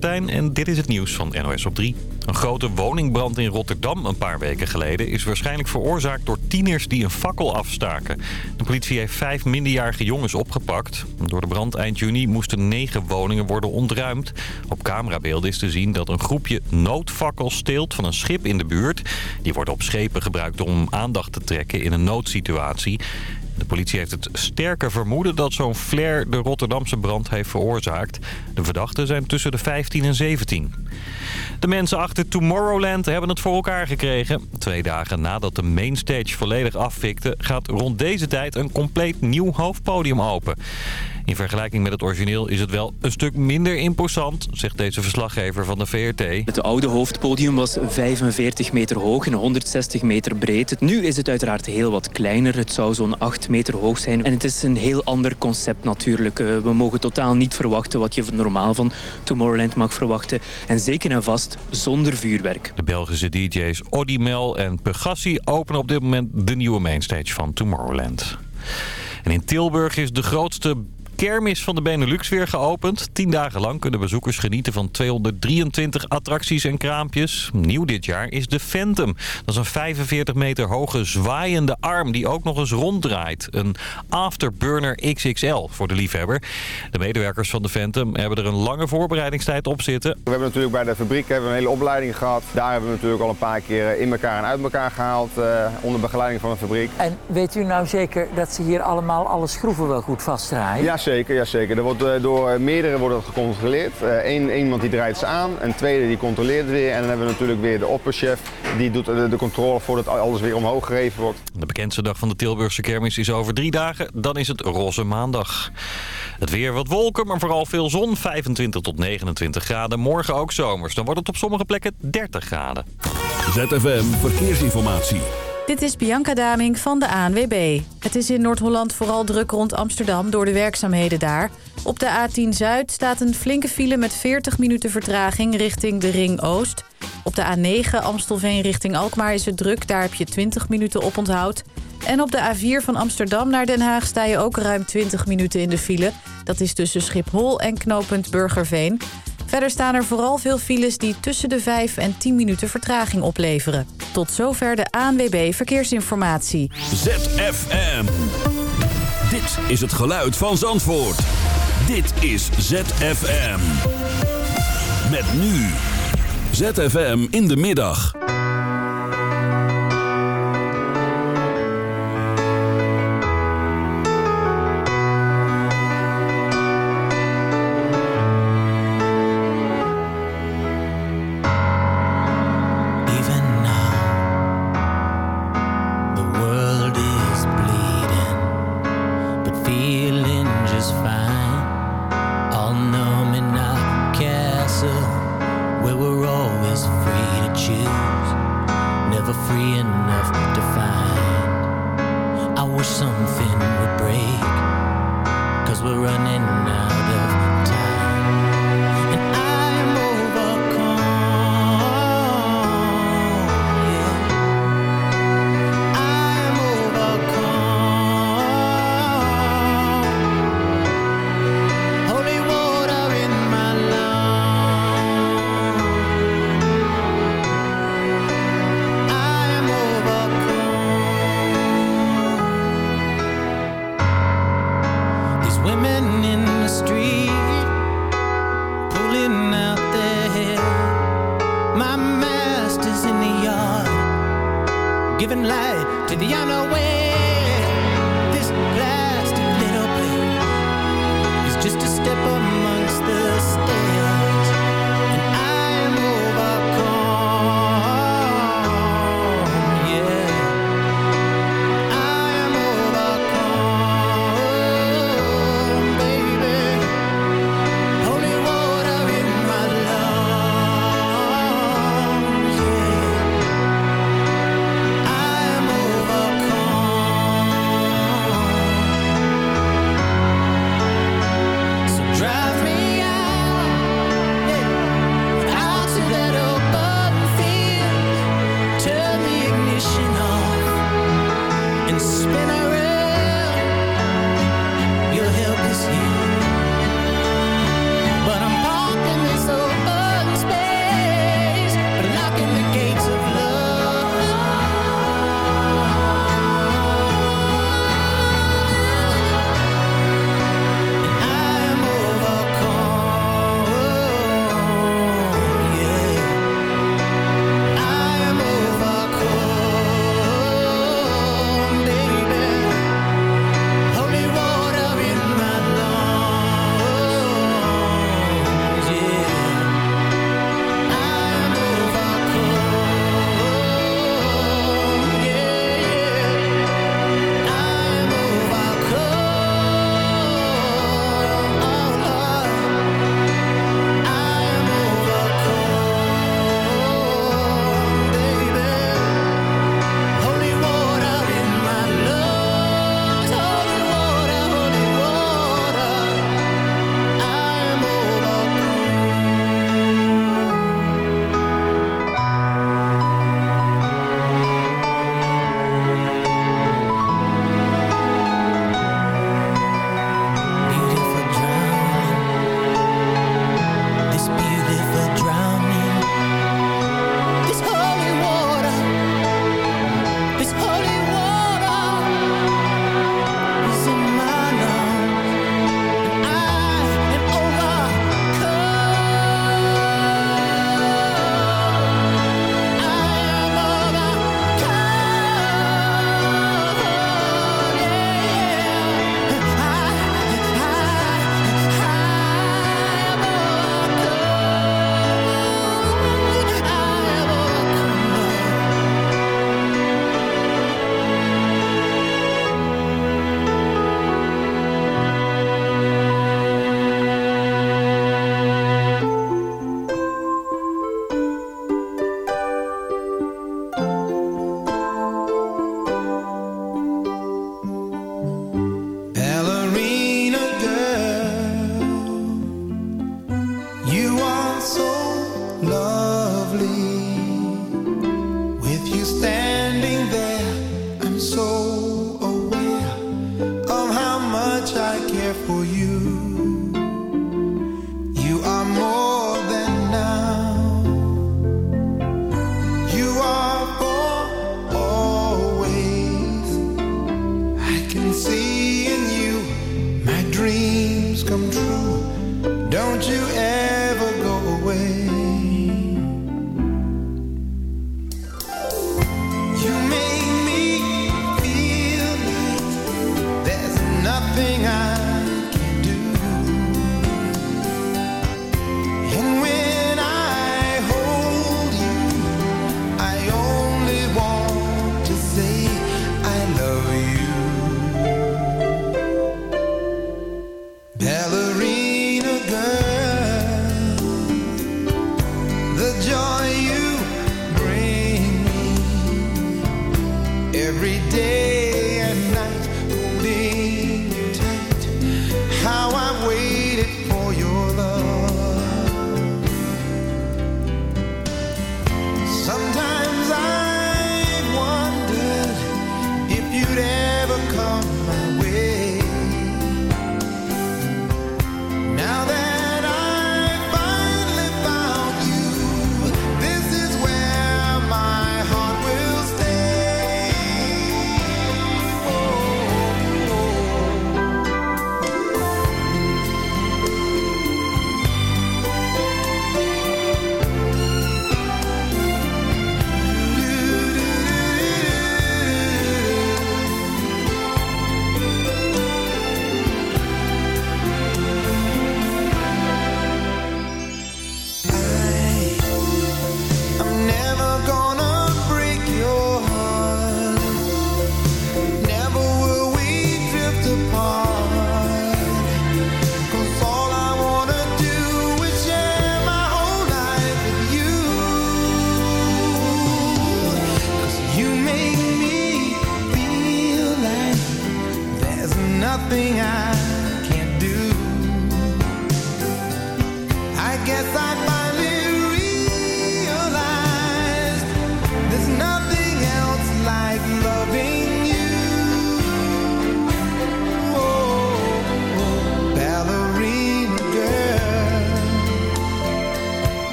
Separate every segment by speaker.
Speaker 1: En dit is het nieuws van NOS op 3. Een grote woningbrand in Rotterdam een paar weken geleden... is waarschijnlijk veroorzaakt door tieners die een fakkel afstaken. De politie heeft vijf minderjarige jongens opgepakt. Door de brand eind juni moesten negen woningen worden ontruimd. Op camerabeelden is te zien dat een groepje noodfakkels steelt van een schip in de buurt. Die worden op schepen gebruikt om aandacht te trekken in een noodsituatie. De politie heeft het sterke vermoeden dat zo'n flare de Rotterdamse brand heeft veroorzaakt. De verdachten zijn tussen de 15 en 17. De mensen achter Tomorrowland hebben het voor elkaar gekregen. Twee dagen nadat de mainstage volledig afvikte... gaat rond deze tijd een compleet nieuw hoofdpodium open. In vergelijking met het origineel is het wel een stuk minder imposant... zegt deze verslaggever van de VRT.
Speaker 2: Het oude hoofdpodium was 45 meter hoog en 160 meter breed. Nu is het uiteraard heel wat kleiner. Het zou zo'n 8 meter hoog zijn. En het is een heel ander concept natuurlijk. Eh, we mogen totaal niet verwachten wat je normaal van Tomorrowland mag verwachten. En zeker en vast zonder vuurwerk.
Speaker 1: De Belgische DJ's Odimel en Pegassi openen op dit moment de nieuwe mainstage van Tomorrowland. En in Tilburg is de grootste kermis van de Benelux weer geopend. Tien dagen lang kunnen bezoekers genieten van 223 attracties en kraampjes. Nieuw dit jaar is de Phantom. Dat is een 45 meter hoge zwaaiende arm die ook nog eens ronddraait. Een Afterburner XXL voor de liefhebber. De medewerkers van de Phantom hebben er een lange voorbereidingstijd op zitten.
Speaker 3: We hebben natuurlijk bij de fabriek hebben we een hele opleiding gehad. Daar hebben we natuurlijk al een paar keer in elkaar en uit elkaar gehaald. Uh, onder begeleiding van de fabriek.
Speaker 4: En weet u nou zeker dat ze hier allemaal alle schroeven wel goed vastdraaien?
Speaker 3: Ja, Jazeker, ja, zeker. Er wordt uh, door meerdere wordt gecontroleerd. Eén uh, iemand die draait ze aan, een tweede die controleert weer. En dan hebben we natuurlijk weer de opperchef die doet de, de controle voordat alles weer omhoog gegeven wordt.
Speaker 1: De bekendste dag van de Tilburgse kermis is over drie dagen. Dan is het roze maandag. Het weer wat wolken, maar vooral veel zon. 25 tot 29 graden. Morgen ook zomers. Dan wordt het op sommige plekken 30 graden.
Speaker 5: ZFM Verkeersinformatie.
Speaker 6: Dit is Bianca Daming van de ANWB. Het is in Noord-Holland vooral druk rond Amsterdam door de werkzaamheden daar. Op de A10 Zuid staat een flinke file met 40 minuten vertraging richting de Ring Oost. Op de A9 Amstelveen richting Alkmaar is het druk, daar heb je 20 minuten op onthoud. En op de A4 van Amsterdam naar Den Haag sta je ook ruim 20 minuten in de file. Dat is tussen Schiphol en knooppunt Burgerveen. Verder staan er vooral veel files die tussen de 5 en 10 minuten vertraging opleveren. Tot zover de ANWB Verkeersinformatie.
Speaker 5: ZFM. Dit is het geluid van Zandvoort. Dit is ZFM. Met nu. ZFM in de middag.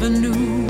Speaker 7: never knew.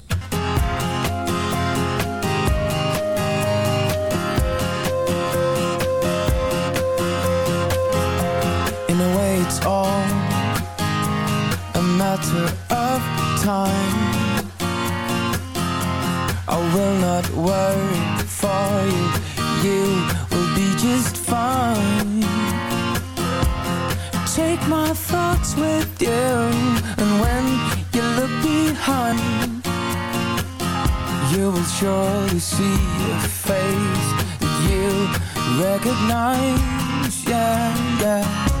Speaker 8: Will surely see a face that you recognize. Yeah, yeah.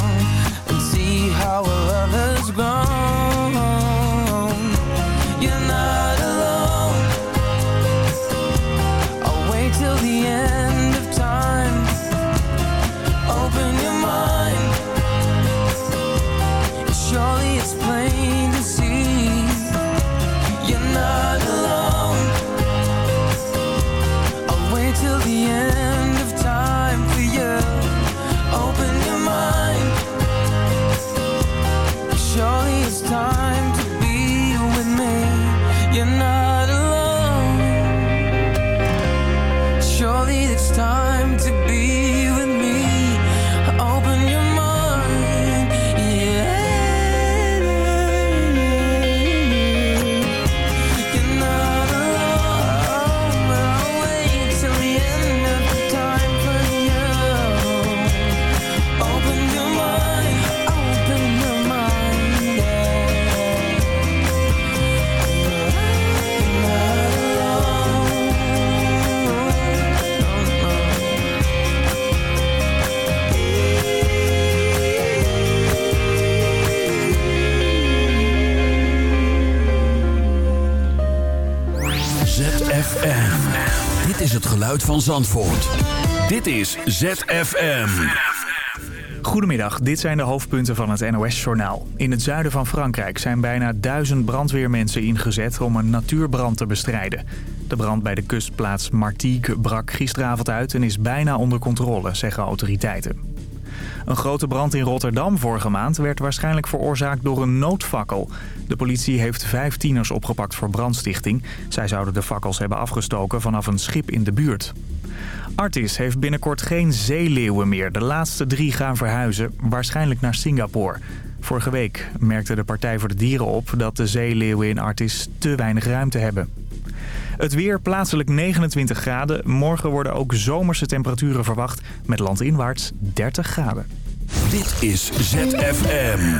Speaker 7: Van Zandvoort. Dit is ZFM.
Speaker 9: Goedemiddag, dit zijn de hoofdpunten van het NOS-journaal. In het zuiden van Frankrijk zijn bijna duizend brandweermensen ingezet om een natuurbrand te bestrijden. De brand bij de kustplaats Martigues brak gisteravond uit en is bijna onder controle, zeggen autoriteiten. Een grote brand in Rotterdam vorige maand werd waarschijnlijk veroorzaakt door een noodfakkel. De politie heeft vijf tieners opgepakt voor brandstichting. Zij zouden de fakkels hebben afgestoken vanaf een schip in de buurt. Artis heeft binnenkort geen zeeleeuwen meer. De laatste drie gaan verhuizen, waarschijnlijk naar Singapore. Vorige week merkte de Partij voor de Dieren op dat de zeeleeuwen in Artis te weinig ruimte hebben. Het weer plaatselijk 29 graden. Morgen worden ook zomerse temperaturen verwacht met landinwaarts 30 graden.
Speaker 7: Dit is ZFM.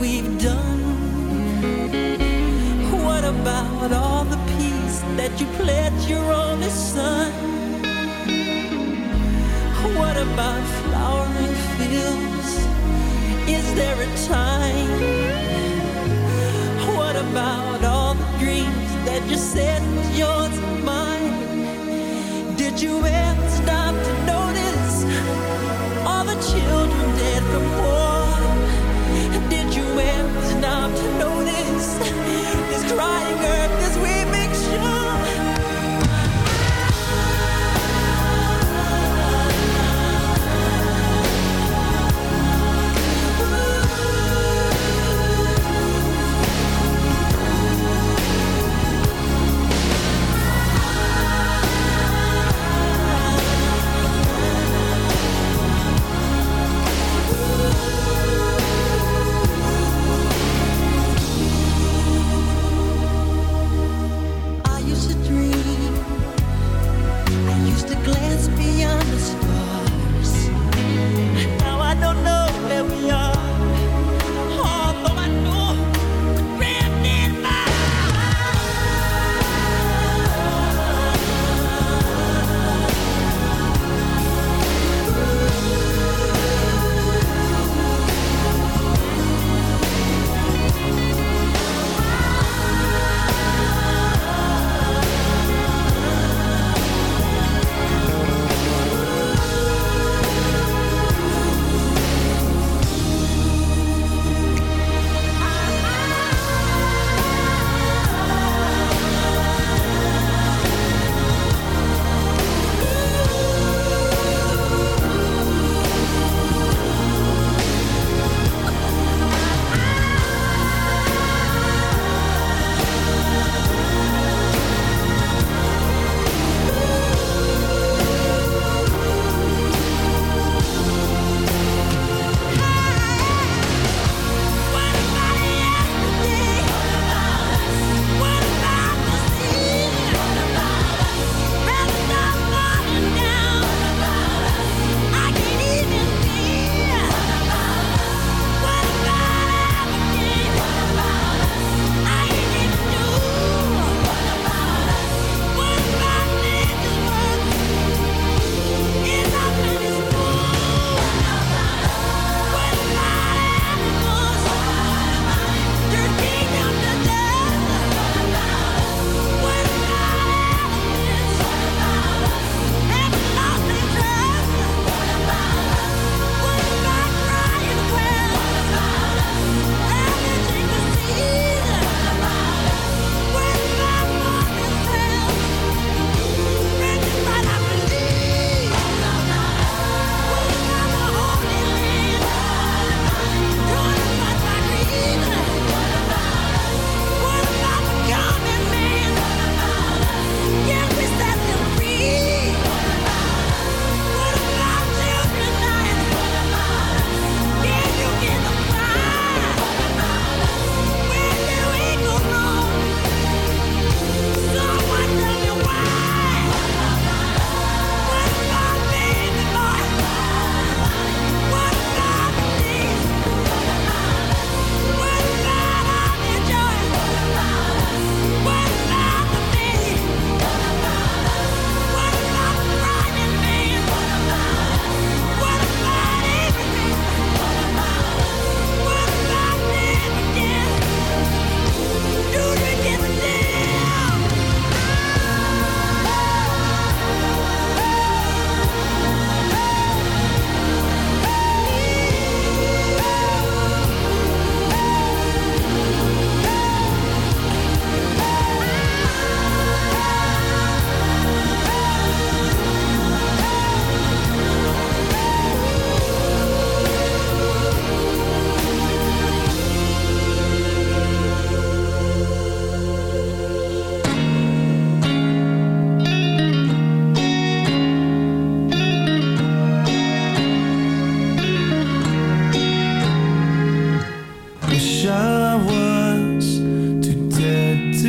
Speaker 10: We've done. What about all the peace that you pledged your only son? What about flowering fields? Is there a time? What about all the dreams that you said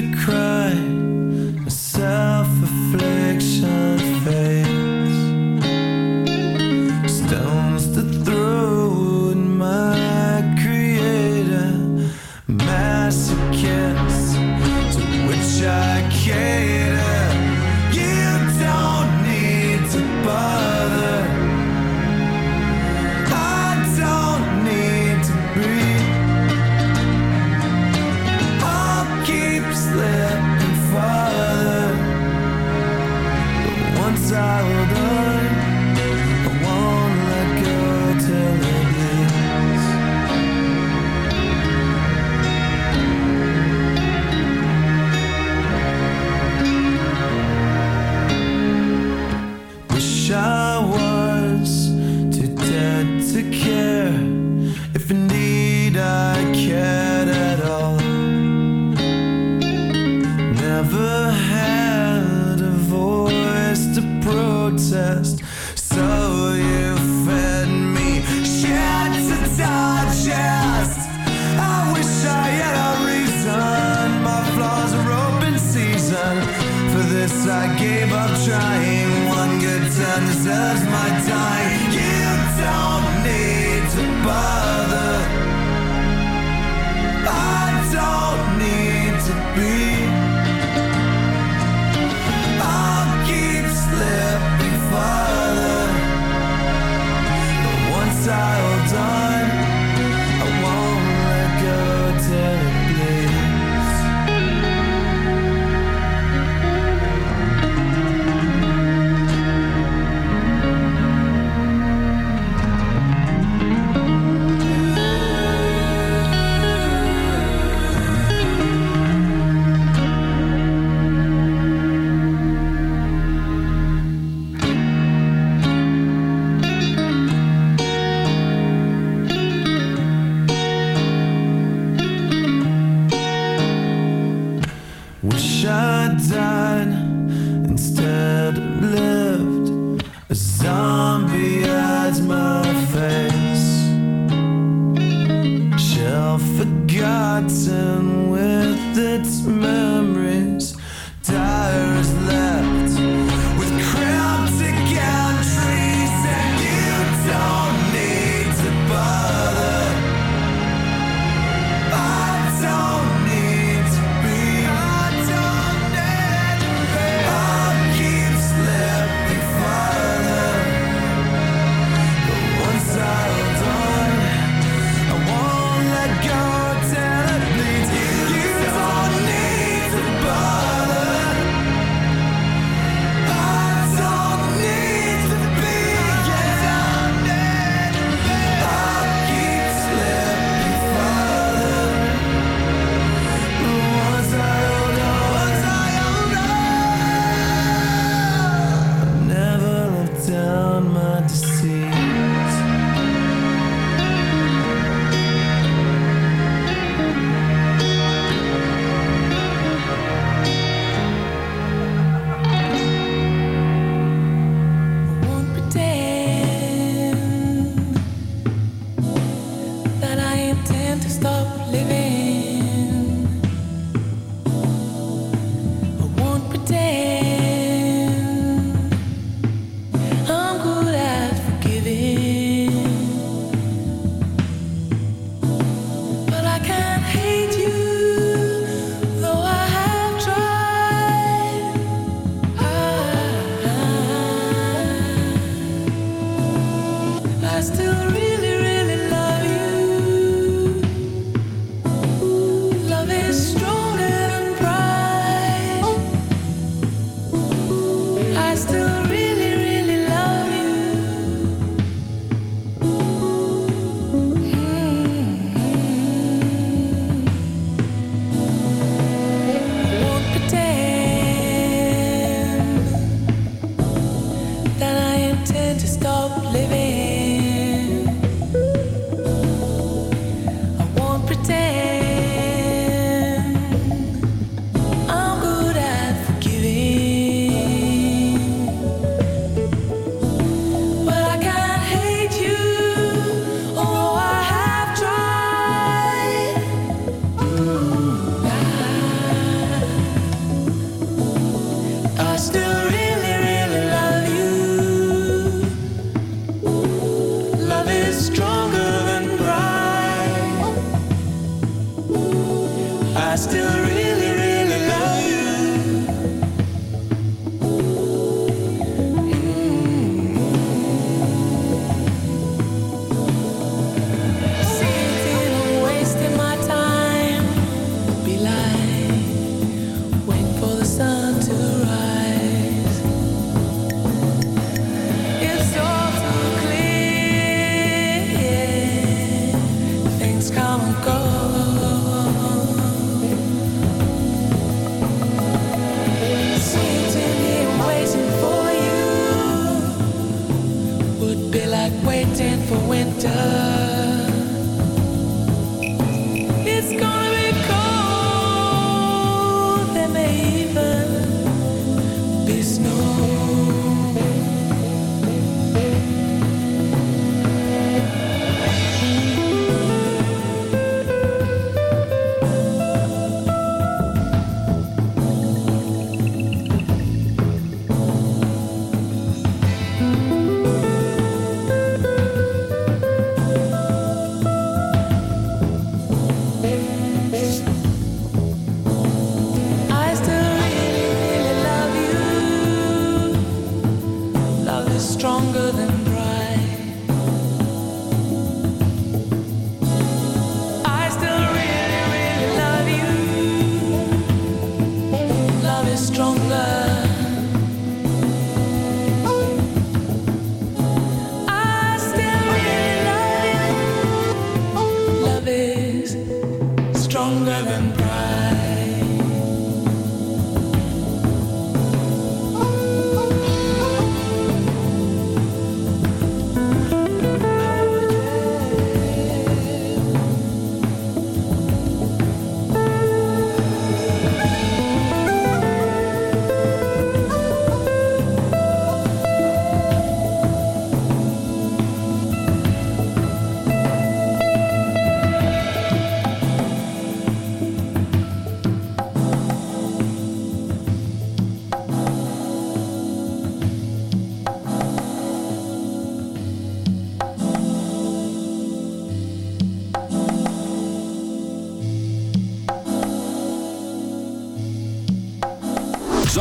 Speaker 10: To cry.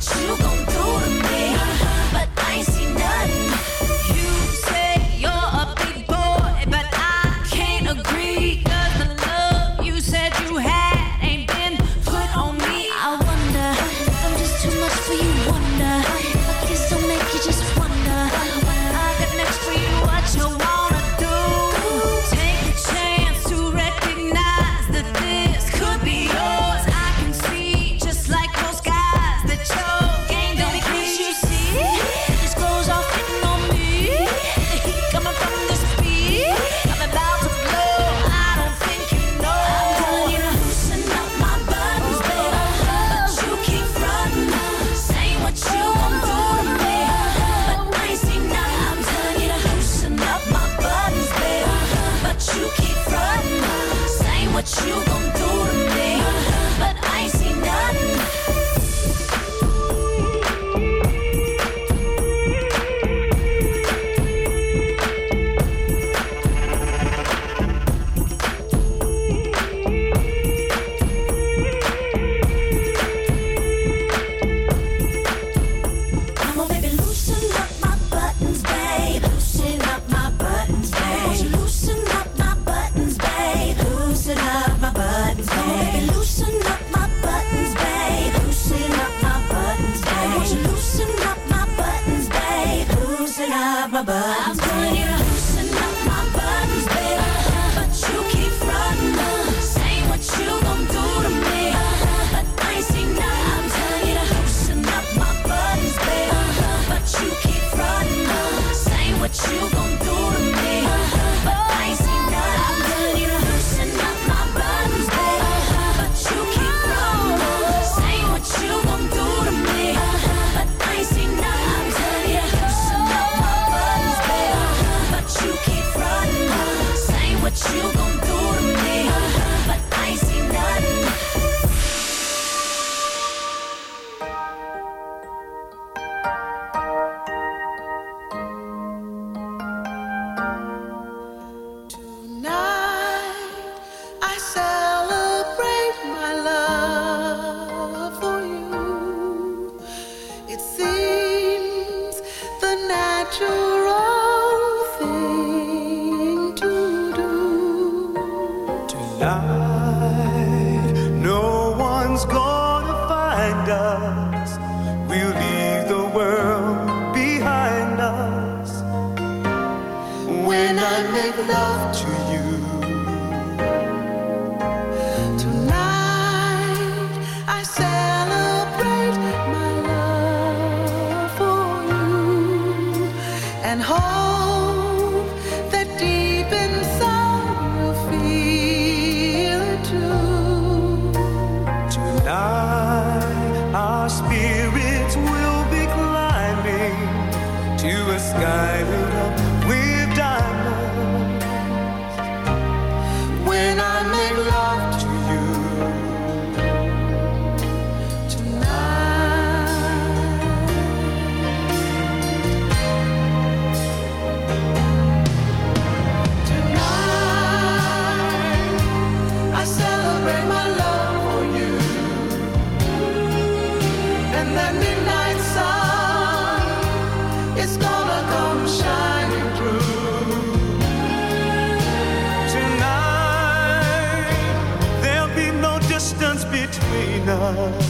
Speaker 10: what you gon' love.